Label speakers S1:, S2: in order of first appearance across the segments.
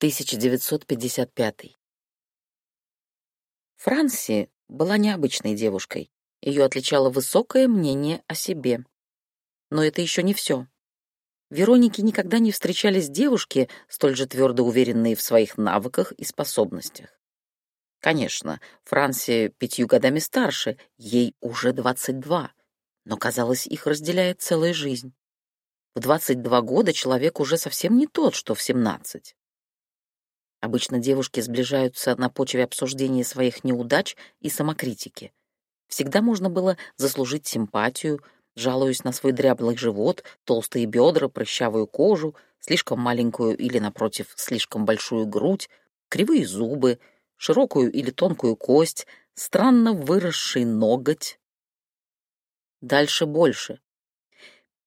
S1: 1955. Франси была необычной девушкой. Ее отличало высокое мнение о себе. Но это еще не все. Веронике никогда не встречались девушки, столь же твердо уверенные в своих навыках и способностях. Конечно, Франси пятью годами старше, ей уже 22, но, казалось, их разделяет целая жизнь. В 22 года человек уже совсем не тот, что в 17. Обычно девушки сближаются на почве обсуждения своих неудач и самокритики. Всегда можно было заслужить симпатию, жалуясь на свой дряблый живот, толстые бедра, прыщавую кожу, слишком маленькую или, напротив, слишком большую грудь, кривые зубы, широкую или тонкую кость, странно выросший ноготь. Дальше больше.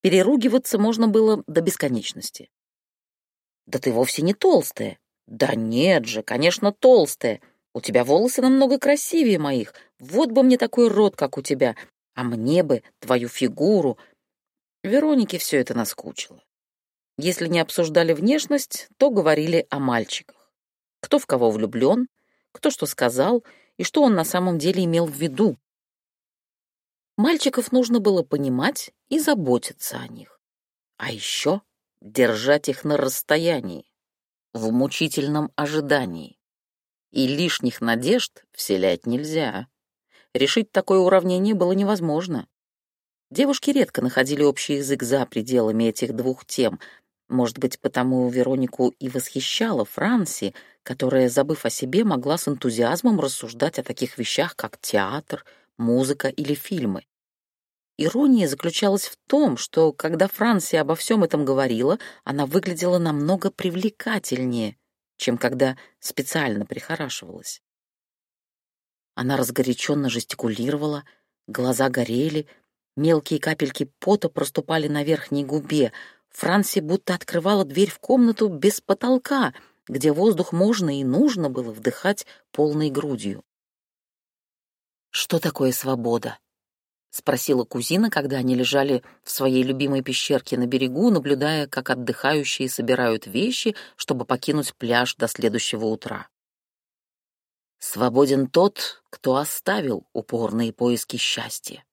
S1: Переругиваться можно было до бесконечности. «Да ты вовсе не толстая», «Да нет же, конечно, толстая. У тебя волосы намного красивее моих. Вот бы мне такой рот, как у тебя. А мне бы твою фигуру». Веронике все это наскучило. Если не обсуждали внешность, то говорили о мальчиках. Кто в кого влюблен, кто что сказал и что он на самом деле имел в виду. Мальчиков нужно было понимать и заботиться о них. А еще держать их на расстоянии в мучительном ожидании. И лишних надежд вселять нельзя. Решить такое уравнение было невозможно. Девушки редко находили общий язык за пределами этих двух тем. Может быть, потому Веронику и восхищала Франси, которая, забыв о себе, могла с энтузиазмом рассуждать о таких вещах, как театр, музыка или фильмы. Ирония заключалась в том, что, когда Франция обо всем этом говорила, она выглядела намного привлекательнее, чем когда специально прихорашивалась. Она разгоряченно жестикулировала, глаза горели, мелкие капельки пота проступали на верхней губе. Франси будто открывала дверь в комнату без потолка, где воздух можно и нужно было вдыхать полной грудью. Что такое свобода? — спросила кузина, когда они лежали в своей любимой пещерке на берегу, наблюдая, как отдыхающие собирают вещи, чтобы покинуть пляж до следующего утра. «Свободен тот, кто оставил упорные поиски счастья».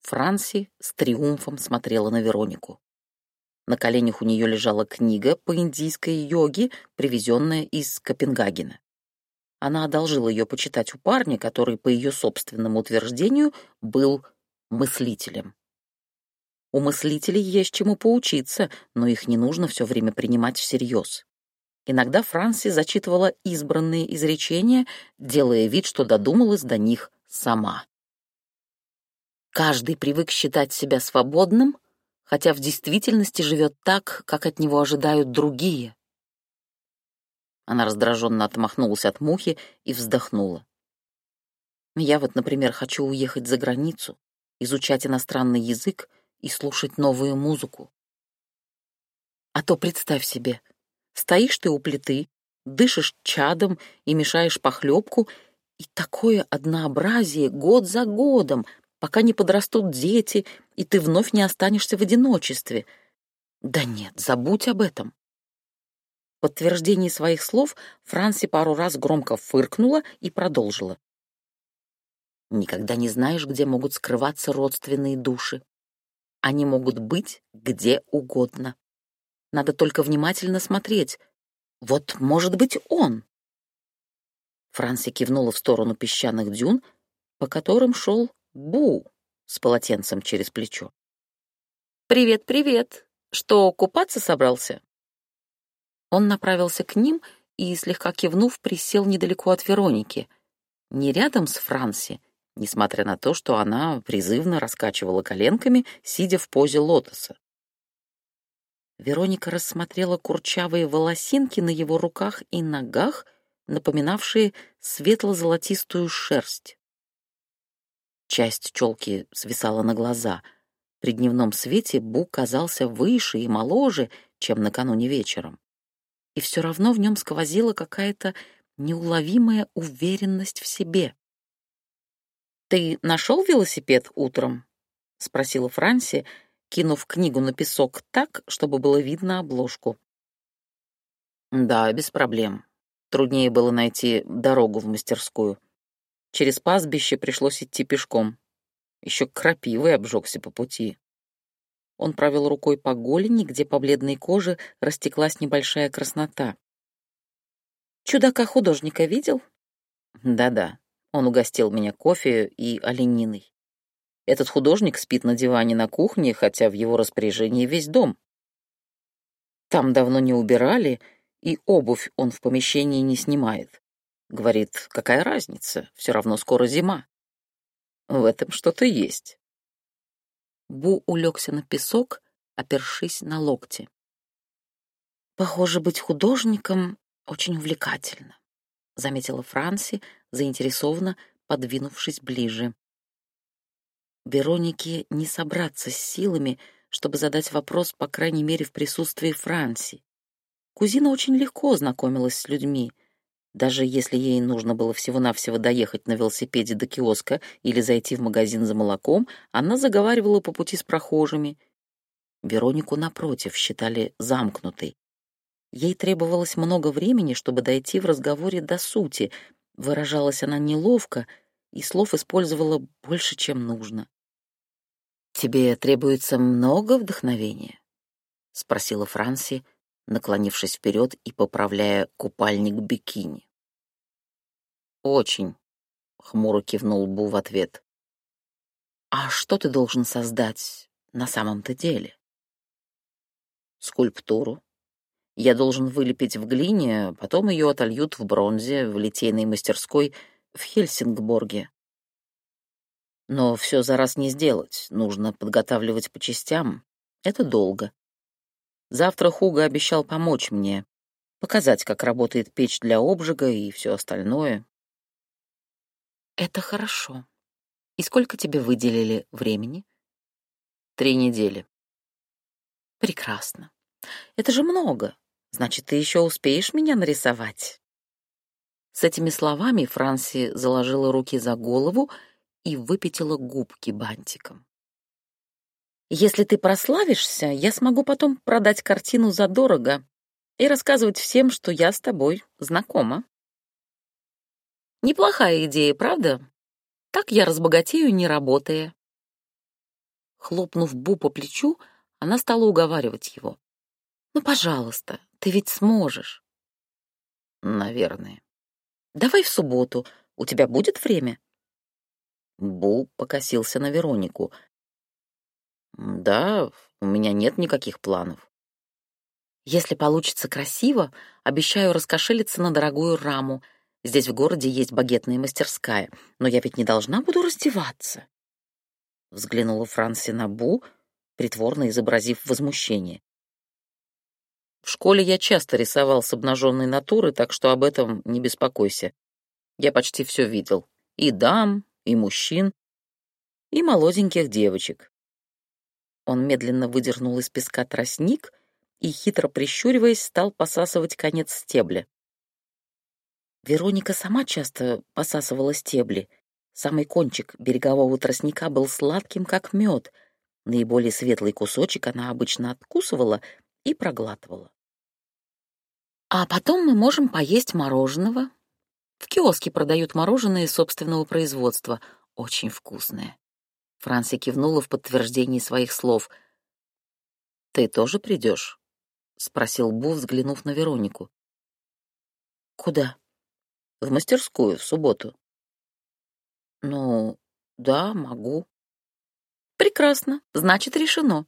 S1: Франси с триумфом смотрела на Веронику. На коленях у нее лежала книга по индийской йоге, привезенная из Копенгагена. Она одолжила ее почитать у парня, который, по ее собственному утверждению, был мыслителем. У мыслителей есть чему поучиться, но их не нужно все время принимать всерьез. Иногда Франси зачитывала избранные изречения, делая вид, что додумалась до них сама. Каждый привык считать себя свободным, хотя в действительности живет так, как от него ожидают другие. Она раздраженно отмахнулась от мухи и вздохнула. Я вот, например, хочу уехать за границу, изучать иностранный язык и слушать новую музыку. А то представь себе, стоишь ты у плиты, дышишь чадом и мешаешь похлебку, и такое однообразие год за годом, пока не подрастут дети, и ты вновь не останешься в одиночестве. Да нет, забудь об этом подтверждении своих слов Франси пару раз громко фыркнула и продолжила. Никогда не знаешь, где могут скрываться родственные души. Они могут быть где угодно. Надо только внимательно смотреть. Вот, может быть, он. Франси кивнула в сторону песчаных дюн, по которым шел Бу с полотенцем через плечо. «Привет, привет! Что, купаться собрался?» Он направился к ним и, слегка кивнув, присел недалеко от Вероники. Не рядом с Франси, несмотря на то, что она призывно раскачивала коленками, сидя в позе лотоса. Вероника рассмотрела курчавые волосинки на его руках и ногах, напоминавшие светло-золотистую шерсть. Часть челки свисала на глаза. При дневном свете Бу казался выше и моложе, чем накануне вечером и все равно в нем сквозила какая-то неуловимая уверенность в себе. «Ты нашел велосипед утром?» — спросила Франси, кинув книгу на песок так, чтобы было видно обложку. Да, без проблем. Труднее было найти дорогу в мастерскую. Через пастбище пришлось идти пешком. Еще крапивой обжегся по пути. Он провел рукой по голени, где по бледной коже растеклась небольшая краснота. «Чудака-художника видел?» «Да-да, он угостил меня кофе и олениной. Этот художник спит на диване на кухне, хотя в его распоряжении весь дом. Там давно не убирали, и обувь он в помещении не снимает. Говорит, какая разница, все равно скоро зима. В этом что-то есть. Бу улегся на песок, опершись на локти. «Похоже, быть художником очень увлекательно», — заметила Франси, заинтересованно подвинувшись ближе. Веронике не собраться с силами, чтобы задать вопрос, по крайней мере, в присутствии Франси. Кузина очень легко знакомилась с людьми. Даже если ей нужно было всего-навсего доехать на велосипеде до киоска или зайти в магазин за молоком, она заговаривала по пути с прохожими. Веронику, напротив, считали замкнутой. Ей требовалось много времени, чтобы дойти в разговоре до сути. Выражалась она неловко и слов использовала больше, чем нужно. «Тебе требуется много вдохновения?» — спросила Франси, наклонившись вперед и поправляя купальник бикини. «Очень», — хмуро кивнул Бу в ответ. «А что ты должен создать на самом-то деле?» «Скульптуру. Я должен вылепить в глине, потом ее отольют в бронзе в литейной мастерской в Хельсингборге. Но все за раз не сделать, нужно подготавливать по частям. Это долго. Завтра Хуга обещал помочь мне, показать, как работает печь для обжига и все остальное. Это хорошо. И сколько тебе выделили времени? Три недели. Прекрасно. Это же много. Значит, ты еще успеешь меня нарисовать. С этими словами Франси заложила руки за голову и выпятила губки бантиком. Если ты прославишься, я смогу потом продать картину задорого и рассказывать всем, что я с тобой знакома. Неплохая идея, правда? Так я разбогатею, не работая. Хлопнув Бу по плечу, она стала уговаривать его. «Ну, пожалуйста, ты ведь сможешь». «Наверное». «Давай в субботу. У тебя будет время?» Бу покосился на Веронику, да, у меня нет никаких планов. Если получится красиво, обещаю раскошелиться на дорогую раму. Здесь в городе есть багетная мастерская, но я ведь не должна буду раздеваться. Взглянула Франси на Бу, притворно изобразив возмущение. В школе я часто рисовал с обнаженной натуры, так что об этом не беспокойся. Я почти все видел. И дам, и мужчин, и молоденьких девочек. Он медленно выдернул из песка тростник и, хитро прищуриваясь, стал посасывать конец стебля. Вероника сама часто посасывала стебли. Самый кончик берегового тростника был сладким, как мед. Наиболее светлый кусочек она обычно откусывала и проглатывала. А потом мы можем поесть мороженого. В киоске продают мороженое собственного производства, очень вкусное. Франси кивнула в подтверждении своих слов. «Ты тоже придешь?» — спросил Бу, взглянув на Веронику. «Куда?» «В мастерскую, в субботу». «Ну, да, могу». «Прекрасно, значит, решено».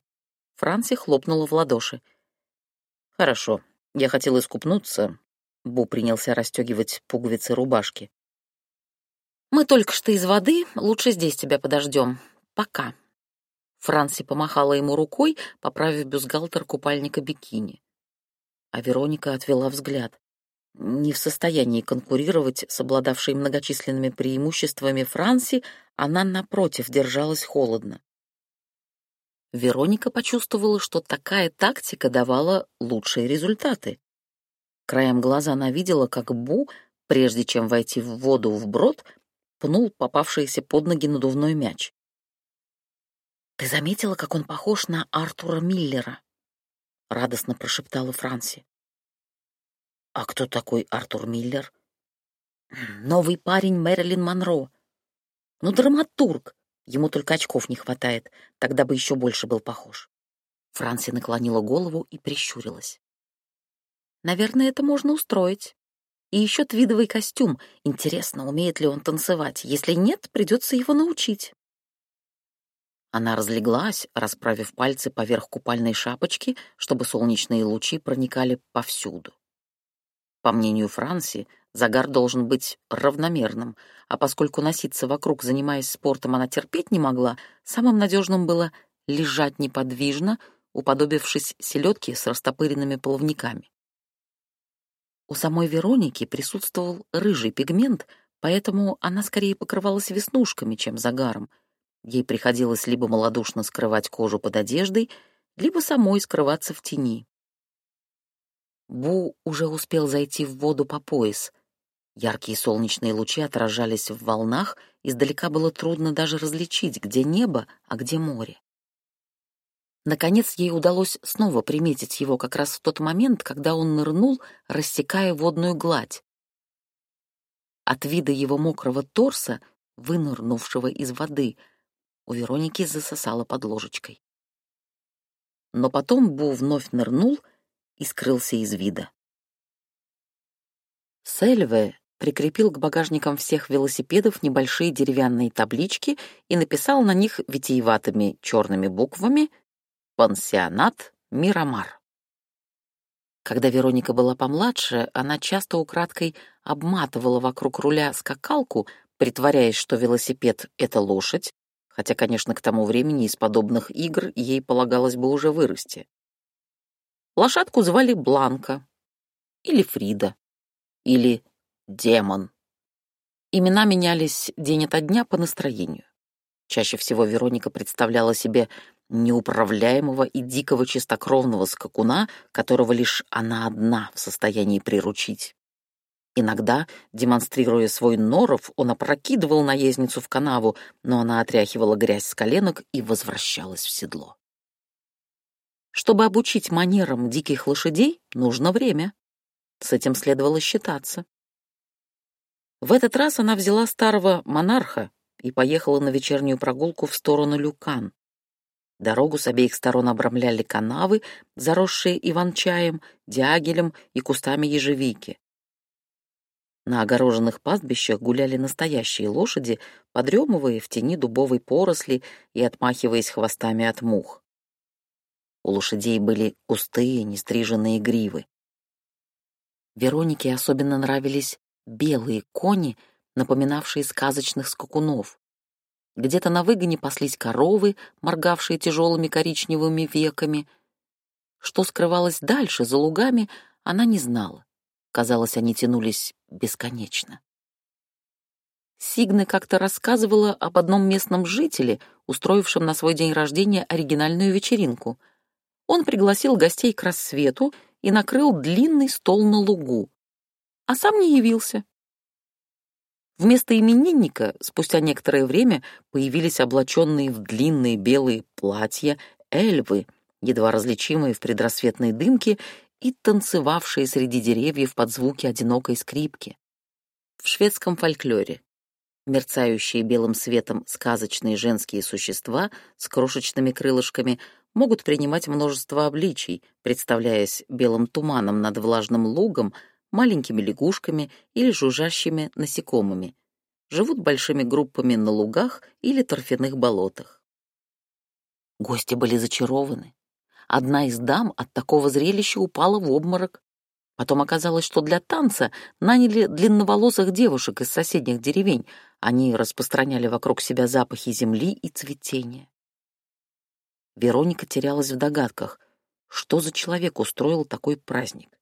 S1: Франси хлопнула в ладоши. «Хорошо, я хотел искупнуться». Бу принялся расстегивать пуговицы рубашки. «Мы только что из воды, лучше здесь тебя подождем. Пока. Франси помахала ему рукой, поправив бюстгальтер купальника бикини. А Вероника отвела взгляд. Не в состоянии конкурировать с обладавшей многочисленными преимуществами Франси, она, напротив, держалась холодно. Вероника почувствовала, что такая тактика давала лучшие результаты. Краем глаза она видела, как Бу, прежде чем войти в воду вброд, пнул попавшийся под ноги надувной мяч. «Ты заметила, как он похож на Артура Миллера?» — радостно прошептала Франси. А кто такой Артур Миллер? Новый парень Мэрилин Монро. Ну, драматург. Ему только очков не хватает, тогда бы еще больше был похож. Франси наклонила голову и прищурилась. Наверное, это можно устроить. И еще твидовый костюм. Интересно, умеет ли он танцевать. Если нет, придется его научить. Она разлеглась, расправив пальцы поверх купальной шапочки, чтобы солнечные лучи проникали повсюду. По мнению Франси, загар должен быть равномерным, а поскольку носиться вокруг, занимаясь спортом, она терпеть не могла, самым надежным было лежать неподвижно, уподобившись селедке с растопыренными плавниками. У самой Вероники присутствовал рыжий пигмент, поэтому она скорее покрывалась веснушками, чем загаром — Ей приходилось либо малодушно скрывать кожу под одеждой, либо самой скрываться в тени. Бу уже успел зайти в воду по пояс. Яркие солнечные лучи отражались в волнах, издалека было трудно даже различить, где небо, а где море. Наконец ей удалось снова приметить его как раз в тот момент, когда он нырнул, рассекая водную гладь. От вида его мокрого торса, вынырнувшего из воды, — у Вероники засосало под ложечкой. Но потом Бу вновь нырнул и скрылся из вида. Сельве прикрепил к багажникам всех велосипедов небольшие деревянные таблички и написал на них витиеватыми черными буквами «Пансионат Мирамар». Когда Вероника была помладше, она часто украдкой обматывала вокруг руля скакалку, притворяясь, что велосипед — это лошадь, хотя, конечно, к тому времени из подобных игр ей полагалось бы уже вырасти. Лошадку звали Бланка, или Фрида, или Демон. Имена менялись день ото дня по настроению. Чаще всего Вероника представляла себе неуправляемого и дикого чистокровного скакуна, которого лишь она одна в состоянии приручить. Иногда, демонстрируя свой норов, он опрокидывал наездницу в канаву, но она отряхивала грязь с коленок и возвращалась в седло. Чтобы обучить манерам диких лошадей, нужно время. С этим следовало считаться. В этот раз она взяла старого монарха и поехала на вечернюю прогулку в сторону Люкан. Дорогу с обеих сторон обрамляли канавы, заросшие иван-чаем, дягелем и кустами ежевики. На огороженных пастбищах гуляли настоящие лошади, подремывая в тени дубовой поросли и отмахиваясь хвостами от мух. У лошадей были густые, нестриженные гривы. Веронике особенно нравились белые кони, напоминавшие сказочных скакунов. Где-то на выгоне паслись коровы, моргавшие тяжелыми коричневыми веками. Что скрывалось дальше, за лугами, она не знала. Казалось, они тянулись бесконечно. Сигна как-то рассказывала об одном местном жителе, устроившем на свой день рождения оригинальную вечеринку. Он пригласил гостей к рассвету и накрыл длинный стол на лугу, а сам не явился. Вместо именинника спустя некоторое время появились облаченные в длинные белые платья эльвы, едва различимые в предрассветной дымке и танцевавшие среди деревьев под звуки одинокой скрипки. В шведском фольклоре мерцающие белым светом сказочные женские существа с крошечными крылышками могут принимать множество обличий, представляясь белым туманом над влажным лугом, маленькими лягушками или жужжащими насекомыми. Живут большими группами на лугах или торфяных болотах. Гости были зачарованы. Одна из дам от такого зрелища упала в обморок. Потом оказалось, что для танца наняли длинноволосых девушек из соседних деревень. Они распространяли вокруг себя запахи земли и цветения. Вероника терялась в догадках, что за человек устроил такой праздник.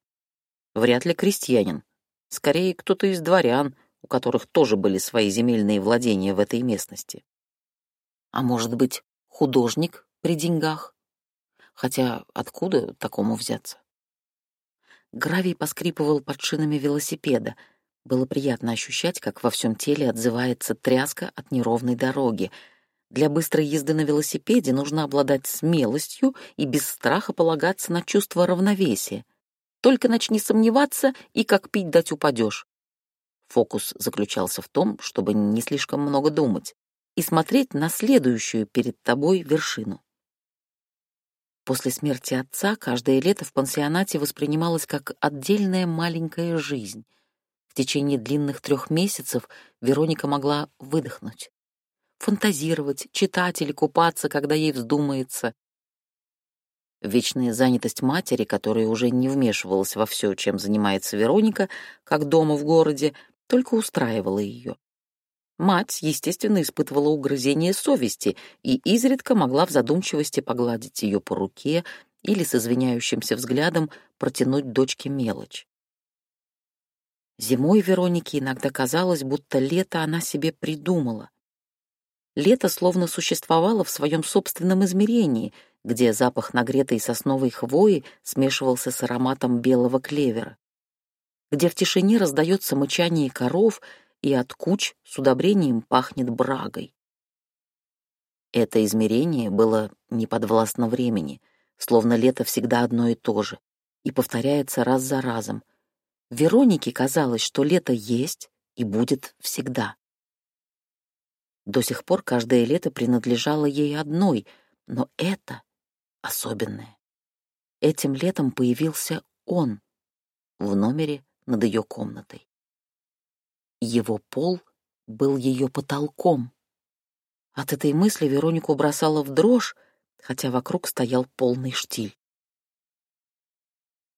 S1: Вряд ли крестьянин. Скорее, кто-то из дворян, у которых тоже были свои земельные владения в этой местности. А может быть, художник при деньгах? Хотя откуда такому взяться? Гравий поскрипывал под шинами велосипеда. Было приятно ощущать, как во всем теле отзывается тряска от неровной дороги. Для быстрой езды на велосипеде нужно обладать смелостью и без страха полагаться на чувство равновесия. Только начни сомневаться, и как пить дать упадешь. Фокус заключался в том, чтобы не слишком много думать и смотреть на следующую перед тобой вершину. После смерти отца каждое лето в пансионате воспринималось как отдельная маленькая жизнь. В течение длинных трех месяцев Вероника могла выдохнуть, фантазировать, читать или купаться, когда ей вздумается. Вечная занятость матери, которая уже не вмешивалась во все, чем занимается Вероника, как дома в городе, только устраивала ее. Мать, естественно, испытывала угрызение совести и изредка могла в задумчивости погладить ее по руке или с извиняющимся взглядом протянуть дочке мелочь. Зимой Веронике иногда казалось, будто лето она себе придумала. Лето словно существовало в своем собственном измерении — где запах нагретой сосновой хвои смешивался с ароматом белого клевера, где в тишине раздается мычание коров и от куч с удобрением пахнет брагой. Это измерение было неподвластно времени, словно лето всегда одно и то же, и повторяется раз за разом. Веронике казалось, что лето есть и будет всегда. До сих пор каждое лето принадлежало ей одной, но это особенное. Этим летом появился он в номере над ее комнатой. Его пол был ее потолком. От этой мысли Веронику бросала в дрожь, хотя вокруг стоял полный штиль.